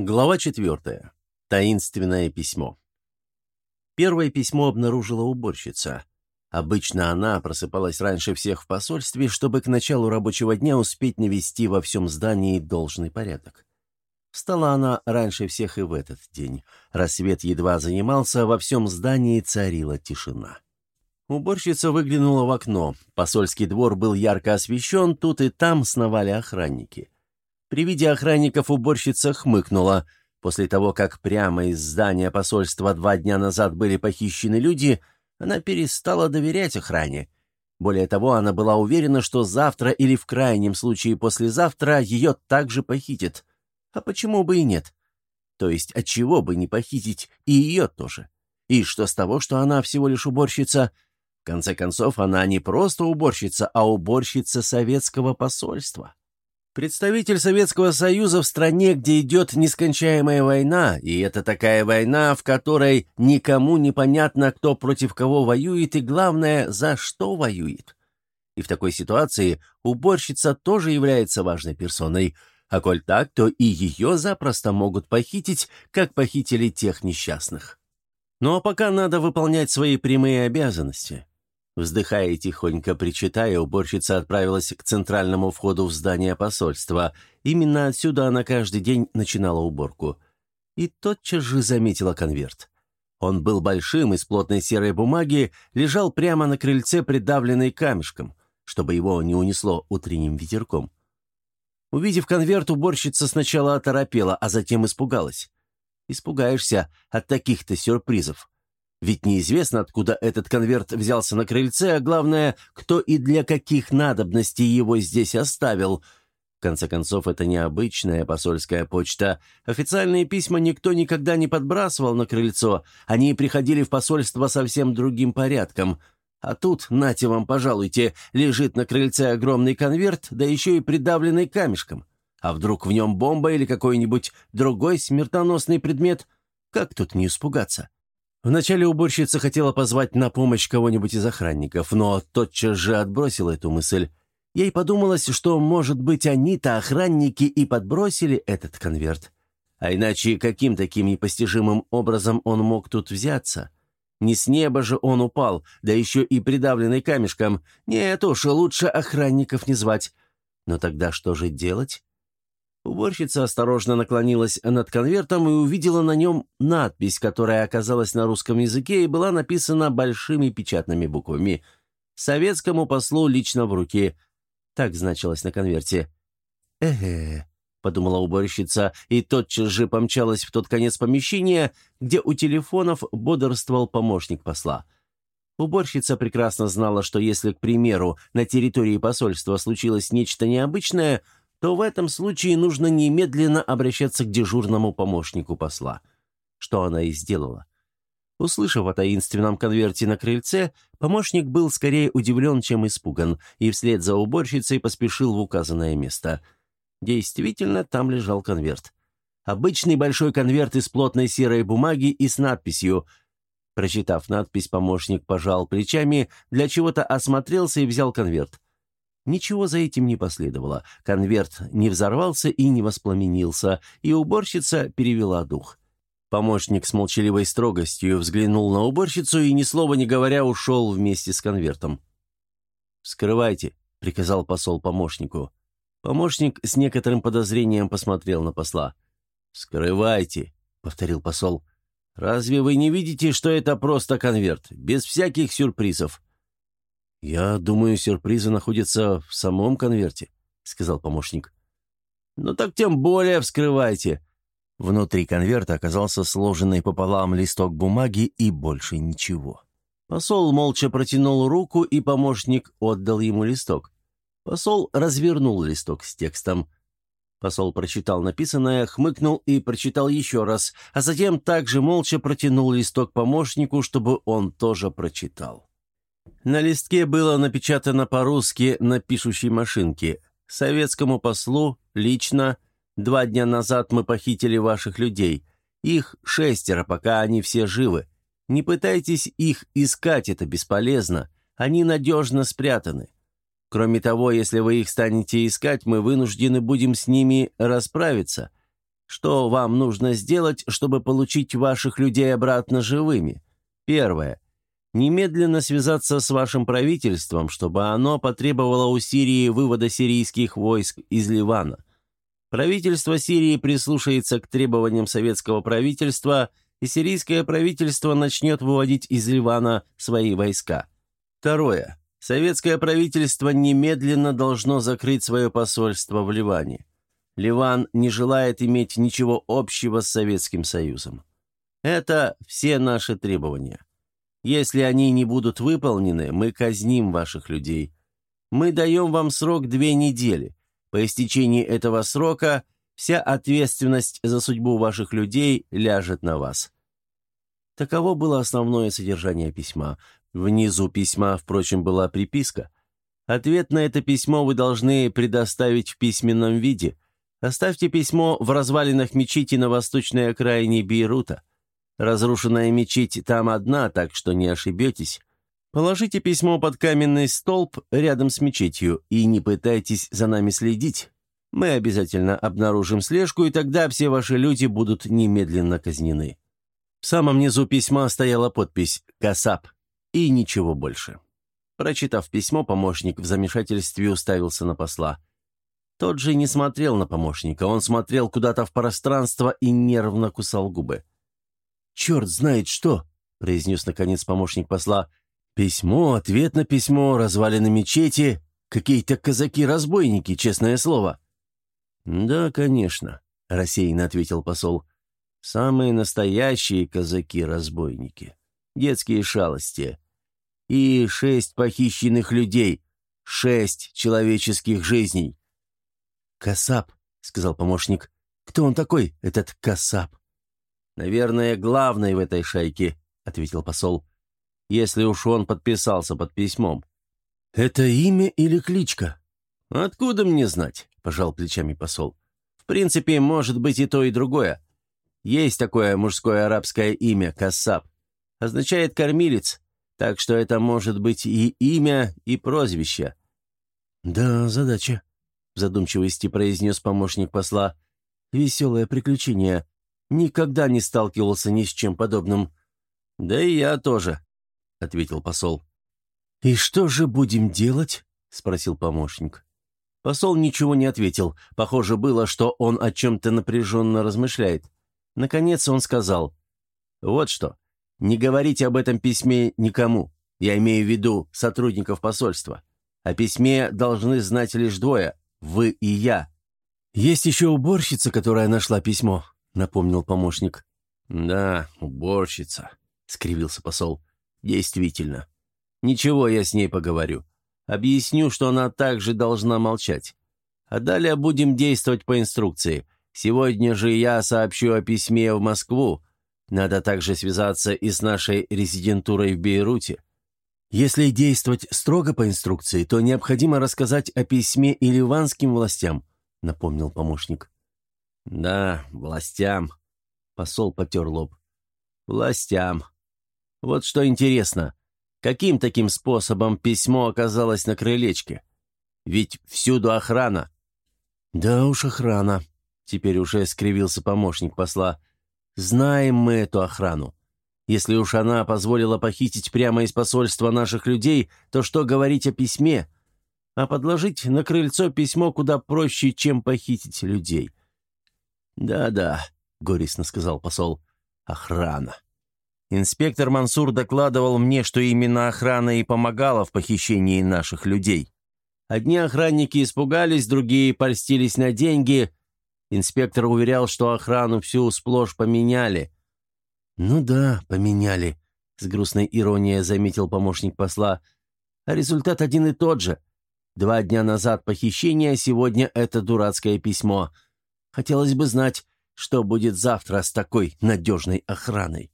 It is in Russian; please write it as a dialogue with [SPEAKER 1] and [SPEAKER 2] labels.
[SPEAKER 1] Глава 4. Таинственное письмо. Первое письмо обнаружила уборщица. Обычно она просыпалась раньше всех в посольстве, чтобы к началу рабочего дня успеть навести во всем здании должный порядок. Встала она раньше всех и в этот день. Рассвет едва занимался, во всем здании царила тишина. Уборщица выглянула в окно. Посольский двор был ярко освещен, тут и там сновали охранники. При виде охранников уборщица хмыкнула. После того, как прямо из здания посольства два дня назад были похищены люди, она перестала доверять охране. Более того, она была уверена, что завтра или в крайнем случае послезавтра ее также похитят. А почему бы и нет? То есть, отчего бы не похитить и ее тоже? И что с того, что она всего лишь уборщица? В конце концов, она не просто уборщица, а уборщица советского посольства. Представитель Советского Союза в стране, где идет нескончаемая война, и это такая война, в которой никому не понятно, кто против кого воюет, и главное, за что воюет. И в такой ситуации уборщица тоже является важной персоной, а коль так, то и ее запросто могут похитить, как похитили тех несчастных. Ну а пока надо выполнять свои прямые обязанности. Вздыхая и тихонько причитая, уборщица отправилась к центральному входу в здание посольства. Именно отсюда она каждый день начинала уборку. И тотчас же заметила конверт. Он был большим, из плотной серой бумаги, лежал прямо на крыльце, придавленный камешком, чтобы его не унесло утренним ветерком. Увидев конверт, уборщица сначала оторопела, а затем испугалась. Испугаешься от таких-то сюрпризов. Ведь неизвестно, откуда этот конверт взялся на крыльце, а главное, кто и для каких надобностей его здесь оставил. В конце концов, это необычная посольская почта. Официальные письма никто никогда не подбрасывал на крыльцо. Они приходили в посольство совсем другим порядком. А тут, нате вам, пожалуйте, лежит на крыльце огромный конверт, да еще и придавленный камешком. А вдруг в нем бомба или какой-нибудь другой смертоносный предмет? Как тут не испугаться? Вначале уборщица хотела позвать на помощь кого-нибудь из охранников, но тотчас же отбросила эту мысль. Ей подумалось, что, может быть, они-то охранники и подбросили этот конверт. А иначе каким таким непостижимым образом он мог тут взяться? Не с неба же он упал, да еще и придавленный камешком. Нет уж, лучше охранников не звать. Но тогда что же делать? Уборщица осторожно наклонилась над конвертом и увидела на нем надпись, которая оказалась на русском языке и была написана большими печатными буквами. «Советскому послу лично в руки». Так значилось на конверте. «Э-э», — подумала уборщица, и тотчас же помчалась в тот конец помещения, где у телефонов бодрствовал помощник посла. Уборщица прекрасно знала, что если, к примеру, на территории посольства случилось нечто необычное — то в этом случае нужно немедленно обращаться к дежурному помощнику посла. Что она и сделала. Услышав о таинственном конверте на крыльце, помощник был скорее удивлен, чем испуган, и вслед за уборщицей поспешил в указанное место. Действительно, там лежал конверт. Обычный большой конверт из плотной серой бумаги и с надписью Прочитав надпись, помощник пожал плечами, для чего-то осмотрелся и взял конверт. Ничего за этим не последовало. Конверт не взорвался и не воспламенился, и уборщица перевела дух. Помощник с молчаливой строгостью взглянул на уборщицу и, ни слова не говоря, ушел вместе с конвертом. «Скрывайте», — приказал посол помощнику. Помощник с некоторым подозрением посмотрел на посла. «Скрывайте», — повторил посол. «Разве вы не видите, что это просто конверт, без всяких сюрпризов?» «Я думаю, сюрпризы находятся в самом конверте», — сказал помощник. «Ну так тем более вскрывайте». Внутри конверта оказался сложенный пополам листок бумаги и больше ничего. Посол молча протянул руку, и помощник отдал ему листок. Посол развернул листок с текстом. Посол прочитал написанное, хмыкнул и прочитал еще раз, а затем также молча протянул листок помощнику, чтобы он тоже прочитал. На листке было напечатано по-русски на пишущей машинке. «Советскому послу, лично, два дня назад мы похитили ваших людей. Их шестеро, пока они все живы. Не пытайтесь их искать, это бесполезно. Они надежно спрятаны. Кроме того, если вы их станете искать, мы вынуждены будем с ними расправиться. Что вам нужно сделать, чтобы получить ваших людей обратно живыми? Первое. Немедленно связаться с вашим правительством, чтобы оно потребовало у Сирии вывода сирийских войск из Ливана. Правительство Сирии прислушается к требованиям советского правительства, и сирийское правительство начнет выводить из Ливана свои войска. Второе. Советское правительство немедленно должно закрыть свое посольство в Ливане. Ливан не желает иметь ничего общего с Советским Союзом. Это все наши требования. Если они не будут выполнены, мы казним ваших людей. Мы даем вам срок две недели. По истечении этого срока вся ответственность за судьбу ваших людей ляжет на вас. Таково было основное содержание письма. Внизу письма, впрочем, была приписка. Ответ на это письмо вы должны предоставить в письменном виде. Оставьте письмо в развалинах мечети на восточной окраине Бейрута. Разрушенная мечеть там одна, так что не ошибетесь. Положите письмо под каменный столб рядом с мечетью и не пытайтесь за нами следить. Мы обязательно обнаружим слежку, и тогда все ваши люди будут немедленно казнены». В самом низу письма стояла подпись «Касап» и ничего больше. Прочитав письмо, помощник в замешательстве уставился на посла. Тот же не смотрел на помощника, он смотрел куда-то в пространство и нервно кусал губы. «Черт знает что!» — произнес наконец помощник посла. «Письмо, ответ на письмо, развалины мечети, какие-то казаки-разбойники, честное слово». «Да, конечно», — рассеянно ответил посол. «Самые настоящие казаки-разбойники. Детские шалости. И шесть похищенных людей. Шесть человеческих жизней». «Касап», — сказал помощник. «Кто он такой, этот Касап?» «Наверное, главный в этой шайке», — ответил посол. «Если уж он подписался под письмом». «Это имя или кличка?» «Откуда мне знать?» — пожал плечами посол. «В принципе, может быть и то, и другое. Есть такое мужское арабское имя — Кассаб. Означает «кормилец», так что это может быть и имя, и прозвище». «Да, задача», — в задумчивости произнес помощник посла. «Веселое приключение. Никогда не сталкивался ни с чем подобным». «Да и я тоже», — ответил посол. «И что же будем делать?» — спросил помощник. Посол ничего не ответил. Похоже было, что он о чем-то напряженно размышляет. Наконец он сказал, «Вот что, не говорите об этом письме никому. Я имею в виду сотрудников посольства. О письме должны знать лишь двое — вы и я». «Есть еще уборщица, которая нашла письмо», — напомнил помощник. «Да, уборщица», — скривился посол. «Действительно. Ничего, я с ней поговорю. Объясню, что она также должна молчать. А далее будем действовать по инструкции. Сегодня же я сообщу о письме в Москву. Надо также связаться и с нашей резидентурой в Бейруте. Если действовать строго по инструкции, то необходимо рассказать о письме и ливанским властям, напомнил помощник. Да, властям. Посол потер лоб. Властям. Вот что интересно. Каким таким способом письмо оказалось на крылечке? Ведь всюду охрана. Да уж охрана. Теперь уже скривился помощник посла. Знаем мы эту охрану. Если уж она позволила похитить прямо из посольства наших людей, то что говорить о письме? А подложить на крыльцо письмо куда проще, чем похитить людей. «Да-да», — горестно сказал посол, — «охрана». Инспектор Мансур докладывал мне, что именно охрана и помогала в похищении наших людей. Одни охранники испугались, другие польстились на деньги. Инспектор уверял, что охрану всю сплошь поменяли. «Ну да, поменяли», — с грустной иронией заметил помощник посла. «А результат один и тот же. Два дня назад похищение, сегодня это дурацкое письмо. Хотелось бы знать, что будет завтра с такой надежной охраной».